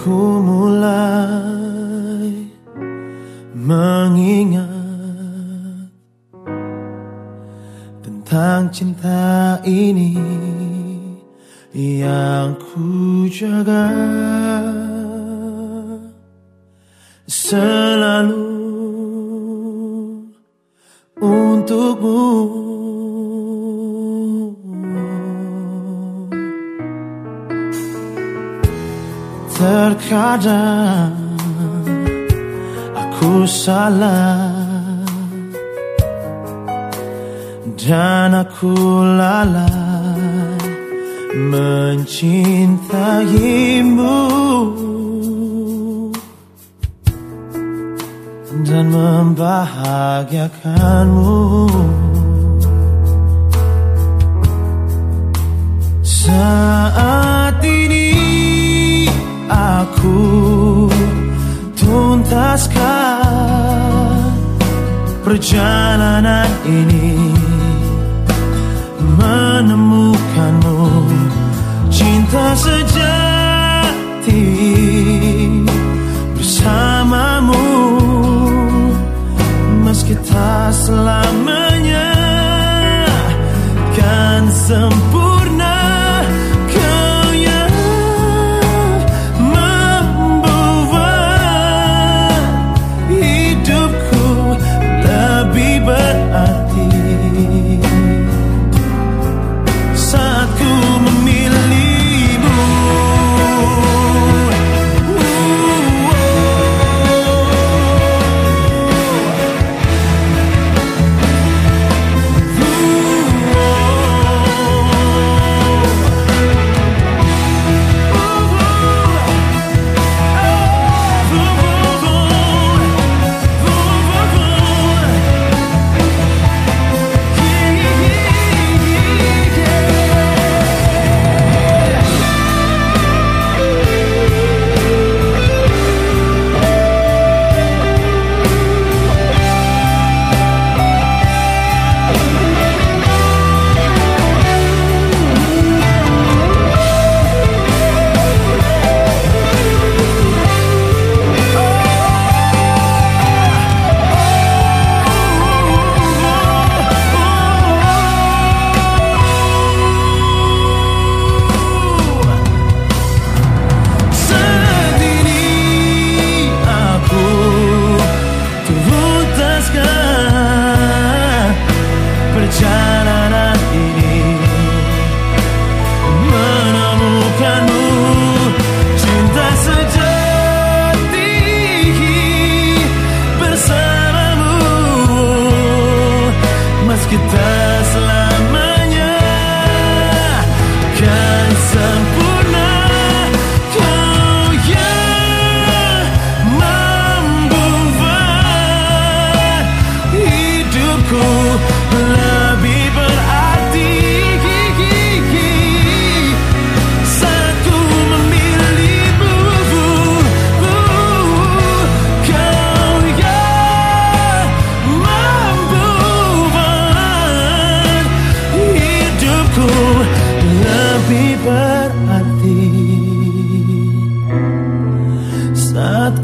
Ku mulai mengingat tentang cinta ini yang ku jaga selalu untukmu. Terkadang aku salah dan aku lalai mencintaimu dan membahagiakanmu. Perjalanan ini menemukanmu. Cinta sejati bersamamu. Meski tak selamanya kan sempurna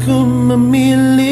ku memilih